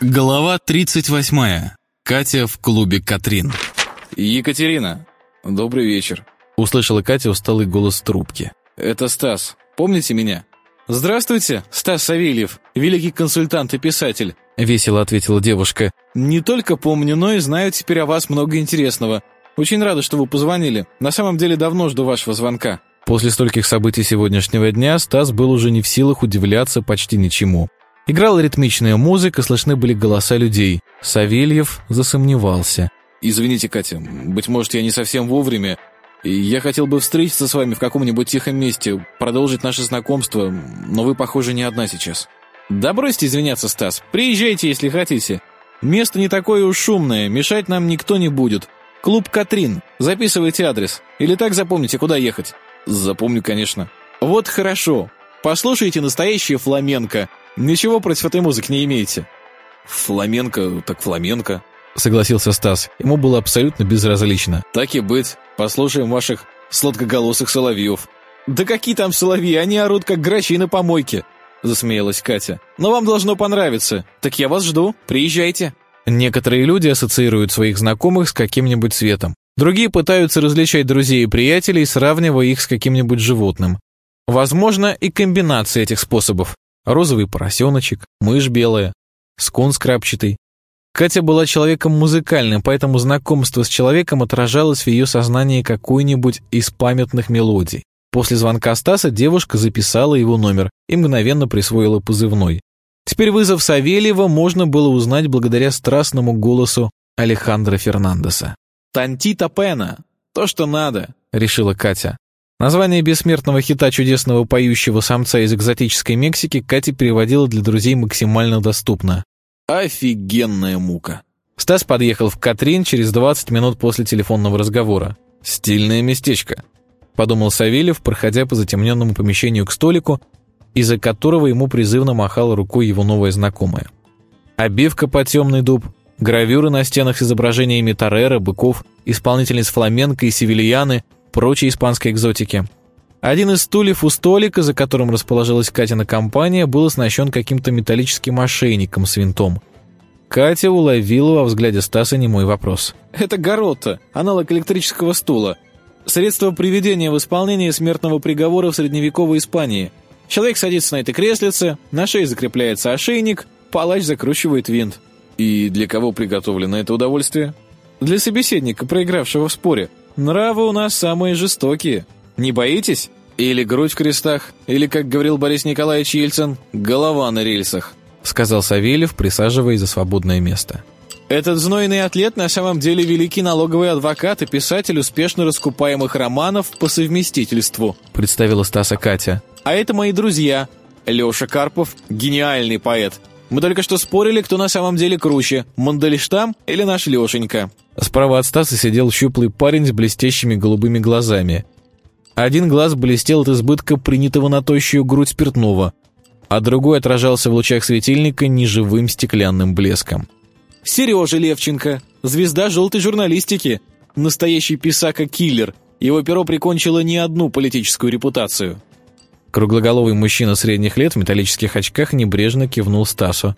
Глава 38. Катя в клубе Катрин. «Екатерина, добрый вечер», — услышала Катя усталый голос трубки. «Это Стас. Помните меня?» «Здравствуйте, Стас Савельев, великий консультант и писатель», — весело ответила девушка. «Не только помню, но и знаю теперь о вас много интересного. Очень рада, что вы позвонили. На самом деле давно жду вашего звонка». После стольких событий сегодняшнего дня Стас был уже не в силах удивляться почти ничему. Играла ритмичная музыка, слышны были голоса людей. Савельев засомневался. «Извините, Катя, быть может, я не совсем вовремя. Я хотел бы встретиться с вами в каком-нибудь тихом месте, продолжить наше знакомство, но вы, похоже, не одна сейчас». «Да бросьте извиняться, Стас. Приезжайте, если хотите. Место не такое уж шумное, мешать нам никто не будет. Клуб «Катрин». Записывайте адрес. Или так запомните, куда ехать». «Запомню, конечно». «Вот хорошо. Послушайте настоящее фламенко. Ничего против этой музыки не имеете?» «Фламенко, так фламенко», — согласился Стас. Ему было абсолютно безразлично. «Так и быть. Послушаем ваших сладкоголосых соловьев». «Да какие там соловьи? Они орут, как грачи на помойке», — засмеялась Катя. «Но вам должно понравиться. Так я вас жду. Приезжайте». Некоторые люди ассоциируют своих знакомых с каким-нибудь цветом. Другие пытаются различать друзей и приятелей, сравнивая их с каким-нибудь животным. Возможно, и комбинация этих способов розовый поросеночек, мышь белая, скунс крапчатый. Катя была человеком музыкальным, поэтому знакомство с человеком отражалось в ее сознании какой-нибудь из памятных мелодий. После звонка Стаса девушка записала его номер и мгновенно присвоила позывной. Теперь вызов Савельева можно было узнать благодаря страстному голосу Алехандро Фернандеса. «Тантита Пена! То, что надо!» — решила Катя. Название бессмертного хита чудесного поющего самца из экзотической Мексики Катя переводила для друзей максимально доступно. Офигенная мука. Стас подъехал в Катрин через 20 минут после телефонного разговора. «Стильное местечко», — подумал Савельев, проходя по затемненному помещению к столику, из-за которого ему призывно махала рукой его новая знакомая. Обивка под темный дуб, гравюры на стенах с изображениями Торрера, быков, исполнительниц фламенко и севильяны — прочей испанской экзотики. Один из стульев у столика, за которым расположилась Катина компания, был оснащен каким-то металлическим ошейником с винтом. Катя уловила во взгляде Стаса немой вопрос. «Это гаротта, аналог электрического стула. Средство приведения в исполнение смертного приговора в средневековой Испании. Человек садится на этой креслице, на шее закрепляется ошейник, палач закручивает винт». «И для кого приготовлено это удовольствие?» «Для собеседника, проигравшего в споре. Нравы у нас самые жестокие. Не боитесь? Или грудь в крестах, или, как говорил Борис Николаевич Ельцин, голова на рельсах», сказал Савельев, присаживаясь за свободное место. Этот знойный атлет на самом деле великий налоговый адвокат и писатель успешно раскупаемых романов по совместительству», представила Стаса Катя. «А это мои друзья. Леша Карпов – гениальный поэт. Мы только что спорили, кто на самом деле круче – Мандельштам или наш Лешенька». Справа от Стаса сидел щуплый парень с блестящими голубыми глазами. Один глаз блестел от избытка принятого на тощую грудь спиртного, а другой отражался в лучах светильника неживым стеклянным блеском. «Сережа Левченко, звезда желтой журналистики, настоящий писака-киллер. Его перо прикончило не одну политическую репутацию». Круглоголовый мужчина средних лет в металлических очках небрежно кивнул Стасу.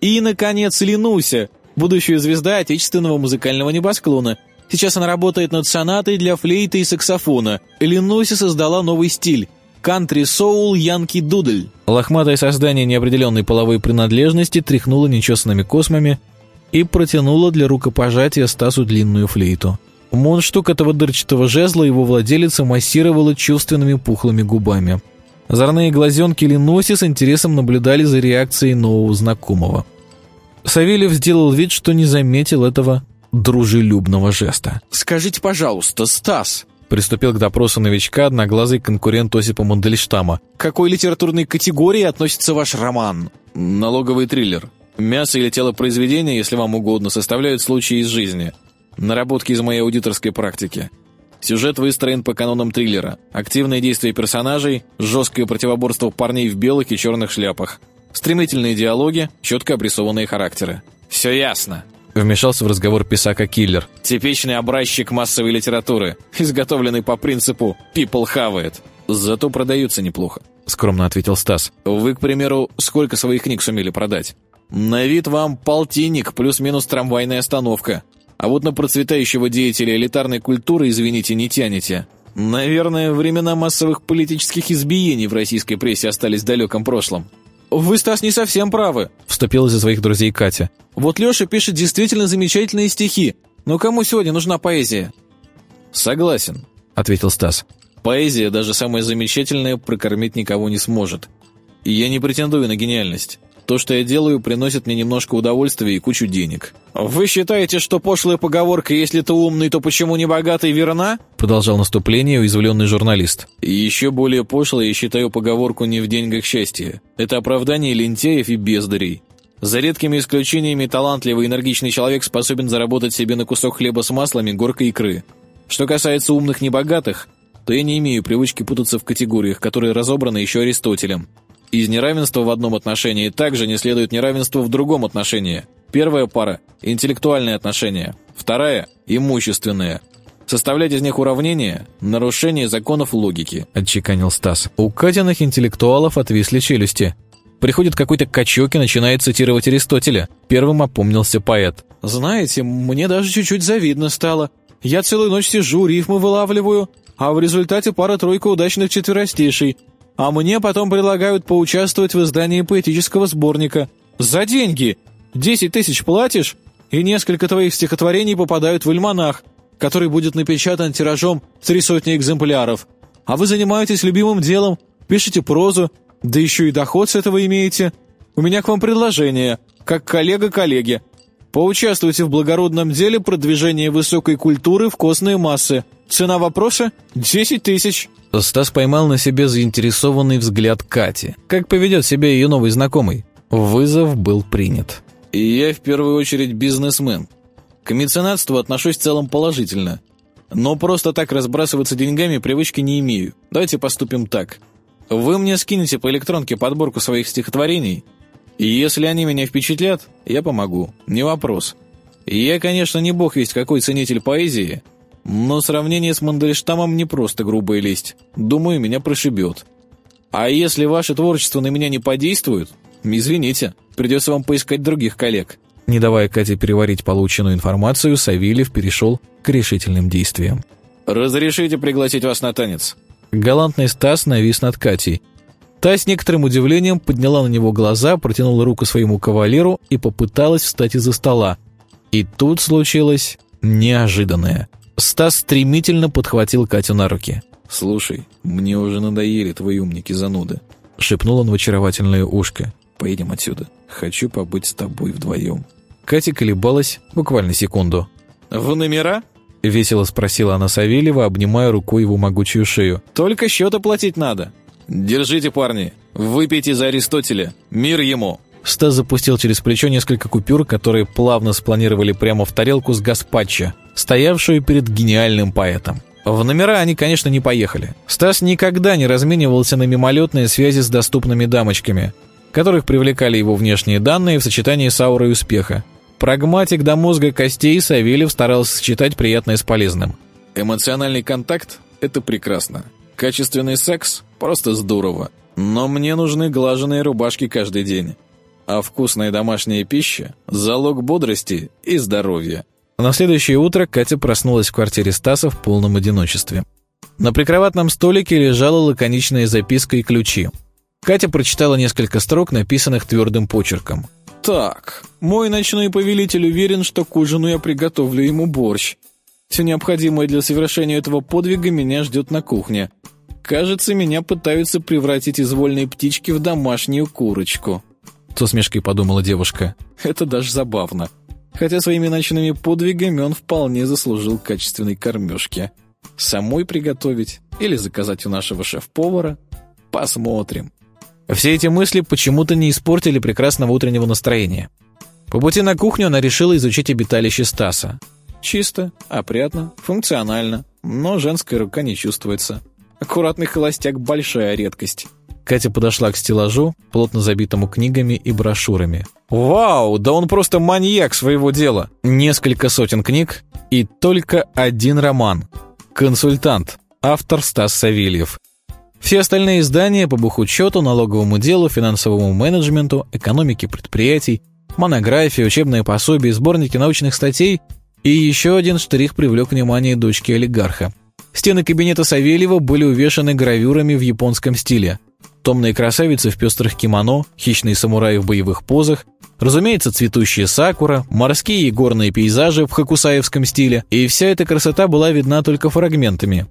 «И, наконец, Ленуся, будущая звезда отечественного музыкального небосклона. Сейчас она работает над сонатой для флейты и саксофона. Иллинойсе создала новый стиль – кантри-соул Янки Дудль. Лохматое создание неопределенной половой принадлежности тряхнуло нечесанными космами и протянуло для рукопожатия Стасу длинную флейту. Монштук этого дырчатого жезла его владелица массировала чувственными пухлыми губами. Озорные глазенки Леноси с интересом наблюдали за реакцией нового знакомого – Савельев сделал вид, что не заметил этого дружелюбного жеста. «Скажите, пожалуйста, Стас!» Приступил к допросу новичка одноглазый конкурент Осипа Мандельштама. «К какой литературной категории относится ваш роман?» «Налоговый триллер. Мясо или тело произведения, если вам угодно, составляют случаи из жизни. Наработки из моей аудиторской практики. Сюжет выстроен по канонам триллера. Активные действия персонажей, жесткое противоборство парней в белых и черных шляпах. Стремительные диалоги, четко обрисованные характеры. «Все ясно», — вмешался в разговор писака-киллер. «Типичный образчик массовой литературы, изготовленный по принципу «people have it». Зато продаются неплохо», — скромно ответил Стас. «Вы, к примеру, сколько своих книг сумели продать?» На вид вам полтинник плюс-минус трамвайная остановка. А вот на процветающего деятеля элитарной культуры, извините, не тянете. Наверное, времена массовых политических избиений в российской прессе остались в далеком прошлом. «Вы, Стас, не совсем правы», — вступила за своих друзей Катя. «Вот Леша пишет действительно замечательные стихи, но кому сегодня нужна поэзия?» «Согласен», — ответил Стас. «Поэзия, даже самая замечательная, прокормить никого не сможет. И я не претендую на гениальность. То, что я делаю, приносит мне немножко удовольствия и кучу денег. «Вы считаете, что пошлая поговорка «если ты умный, то почему не богатый» верна?» Продолжал наступление уязвленный журналист. Еще более пошло я считаю поговорку «не в деньгах счастье». Это оправдание лентяев и бездарей. За редкими исключениями талантливый энергичный человек способен заработать себе на кусок хлеба с маслами горкой икры. Что касается умных небогатых, то я не имею привычки путаться в категориях, которые разобраны еще Аристотелем. Из неравенства в одном отношении также не следует неравенство в другом отношении. Первая пара – интеллектуальные отношения, вторая – имущественные. Составлять из них уравнение – нарушение законов логики, отчеканил Стас. У Катиных интеллектуалов отвисли челюсти. Приходит какой-то качок и начинает цитировать Аристотеля. Первым опомнился поэт. «Знаете, мне даже чуть-чуть завидно стало. Я целую ночь сижу, рифмы вылавливаю, а в результате пара-тройка удачных четверостишей. А мне потом предлагают поучаствовать в издании поэтического сборника. За деньги! Десять тысяч платишь, и несколько твоих стихотворений попадают в альманах, который будет напечатан тиражом три сотни экземпляров. А вы занимаетесь любимым делом, пишете прозу, да еще и доход с этого имеете. У меня к вам предложение, как коллега коллеге. Поучаствуйте в благородном деле продвижения высокой культуры в костные массы. Цена вопроса – 10 тысяч. Стас поймал на себе заинтересованный взгляд Кати. Как поведет себя ее новый знакомый? Вызов был принят. И я в первую очередь бизнесмен. К меценатству отношусь в целом положительно. Но просто так разбрасываться деньгами привычки не имею. Давайте поступим так. Вы мне скинете по электронке подборку своих стихотворений – если они меня впечатлят, я помогу, не вопрос. Я, конечно, не бог весть какой ценитель поэзии, но сравнение с Мандельштамом не просто грубая лесть. Думаю, меня прошибет. А если ваше творчество на меня не подействует, извините, придется вам поискать других коллег». Не давая Кате переварить полученную информацию, Савельев перешел к решительным действиям. «Разрешите пригласить вас на танец?» Галантный Стас навис над Катей – Та с некоторым удивлением подняла на него глаза, протянула руку своему кавалеру и попыталась встать из-за стола. И тут случилось неожиданное. Стас стремительно подхватил Катю на руки. «Слушай, мне уже надоели твои умники-зануды», — шепнул он в очаровательное ушко. «Поедем отсюда. Хочу побыть с тобой вдвоем». Катя колебалась буквально секунду. «В номера?» — весело спросила она Савельева, обнимая рукой его могучую шею. «Только счет оплатить надо». «Держите, парни, выпейте за Аристотеля, мир ему!» Стас запустил через плечо несколько купюр, которые плавно спланировали прямо в тарелку с гаспачо, стоявшую перед гениальным поэтом. В номера они, конечно, не поехали. Стас никогда не разменивался на мимолетные связи с доступными дамочками, которых привлекали его внешние данные в сочетании с аурой успеха. Прагматик до мозга костей Савельев старался сочетать приятное с полезным. «Эмоциональный контакт – это прекрасно. Качественный секс – просто здорово. Но мне нужны глаженные рубашки каждый день. А вкусная домашняя пища – залог бодрости и здоровья. На следующее утро Катя проснулась в квартире Стаса в полном одиночестве. На прикроватном столике лежала лаконичная записка и ключи. Катя прочитала несколько строк, написанных твердым почерком. «Так, мой ночной повелитель уверен, что к ужину я приготовлю ему борщ. Все необходимое для совершения этого подвига меня ждет на кухне. Кажется, меня пытаются превратить из вольной птички в домашнюю курочку. С усмешкой подумала девушка. Это даже забавно. Хотя своими ночными подвигами он вполне заслужил качественной кормежки. Самой приготовить или заказать у нашего шеф-повара? Посмотрим. Все эти мысли почему-то не испортили прекрасного утреннего настроения. По пути на кухню она решила изучить обиталище Стаса. Чисто, опрятно, функционально, но женская рука не чувствуется. Аккуратный холостяк – большая редкость. Катя подошла к стеллажу, плотно забитому книгами и брошюрами. «Вау, да он просто маньяк своего дела!» Несколько сотен книг и только один роман. «Консультант», автор Стас Савельев. Все остальные издания по бухучету, налоговому делу, финансовому менеджменту, экономике предприятий, Монографии, учебные пособия, сборники научных статей и еще один штрих привлек внимание дочки олигарха. Стены кабинета Савельева были увешаны гравюрами в японском стиле. Томные красавицы в пестрых кимоно, хищные самураи в боевых позах, разумеется, цветущие сакура, морские и горные пейзажи в хакусаевском стиле, и вся эта красота была видна только фрагментами.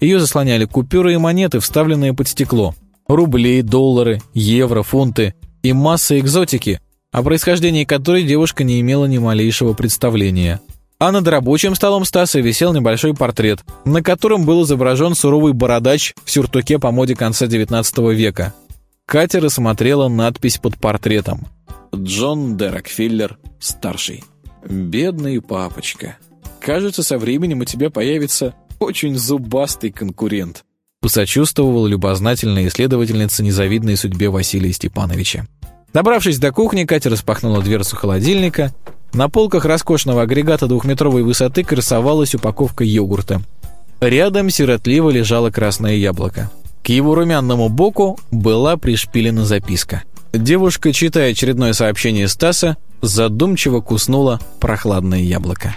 Ее заслоняли купюры и монеты, вставленные под стекло. Рубли, доллары, евро, фунты и масса экзотики, о происхождении которой девушка не имела ни малейшего представления. А над рабочим столом Стаса висел небольшой портрет, на котором был изображен суровый бородач в сюртуке по моде конца XIX века. Катя рассмотрела надпись под портретом. «Джон Д. Рокфеллер, старший». «Бедный папочка. Кажется, со временем у тебя появится очень зубастый конкурент», посочувствовала любознательная исследовательница незавидной судьбе Василия Степановича. Добравшись до кухни, Катя распахнула дверцу холодильника. На полках роскошного агрегата двухметровой высоты красовалась упаковка йогурта. Рядом сиротливо лежало красное яблоко. К его румяному боку была пришпилена записка. Девушка, читая очередное сообщение Стаса, задумчиво куснула прохладное яблоко.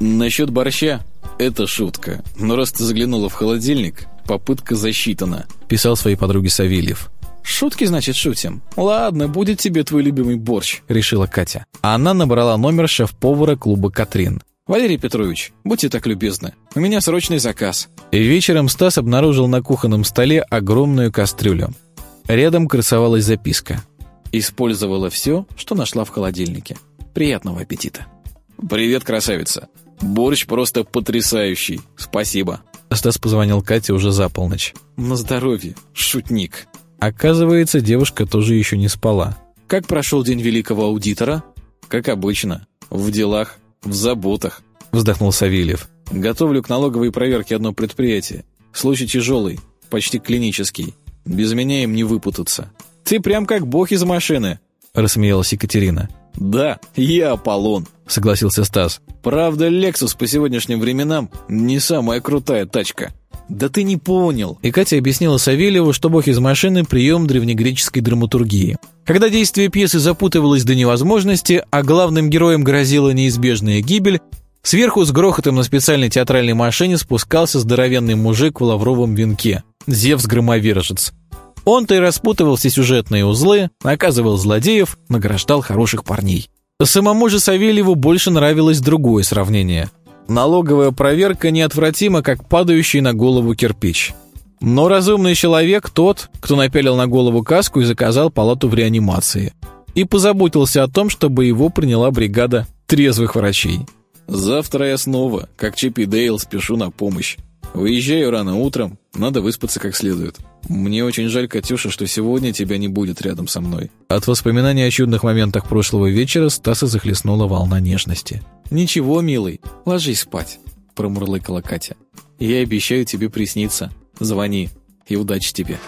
«Насчет борща — это шутка. Но раз ты заглянула в холодильник, попытка засчитана», — писал своей подруге Савельев. «Шутки, значит, шутим. Ладно, будет тебе твой любимый борщ», — решила Катя. Она набрала номер шеф-повара клуба «Катрин». «Валерий Петрович, будьте так любезны, у меня срочный заказ». И вечером Стас обнаружил на кухонном столе огромную кастрюлю. Рядом красовалась записка. «Использовала все, что нашла в холодильнике. Приятного аппетита». «Привет, красавица. Борщ просто потрясающий. Спасибо». Стас позвонил Кате уже за полночь. «На здоровье, шутник». Оказывается, девушка тоже еще не спала. «Как прошел день великого аудитора?» «Как обычно. В делах, в заботах», — вздохнул Савельев. «Готовлю к налоговой проверке одно предприятие. Случай тяжелый, почти клинический. Без меня им не выпутаться». «Ты прям как бог из машины», — рассмеялась Екатерина. «Да, я Аполлон», — согласился Стас. «Правда, Лексус по сегодняшним временам не самая крутая тачка». «Да ты не понял!» И Катя объяснила Савельеву, что «Бог из машины» — прием древнегреческой драматургии. Когда действие пьесы запутывалось до невозможности, а главным героям грозила неизбежная гибель, сверху с грохотом на специальной театральной машине спускался здоровенный мужик в лавровом венке — Зевс-громовержец. Он-то и распутывал все сюжетные узлы, наказывал злодеев, награждал хороших парней. Самому же Савельеву больше нравилось другое сравнение — Налоговая проверка неотвратима, как падающий на голову кирпич. Но разумный человек тот, кто напялил на голову каску и заказал палату в реанимации. И позаботился о том, чтобы его приняла бригада трезвых врачей. «Завтра я снова, как Чипи Дейл, спешу на помощь. Выезжаю рано утром, надо выспаться как следует. Мне очень жаль, Катюша, что сегодня тебя не будет рядом со мной». От воспоминаний о чудных моментах прошлого вечера Стаса захлестнула волна нежности. «Ничего, милый, ложись спать», — промурлыкала Катя. «Я обещаю тебе присниться. Звони, и удачи тебе».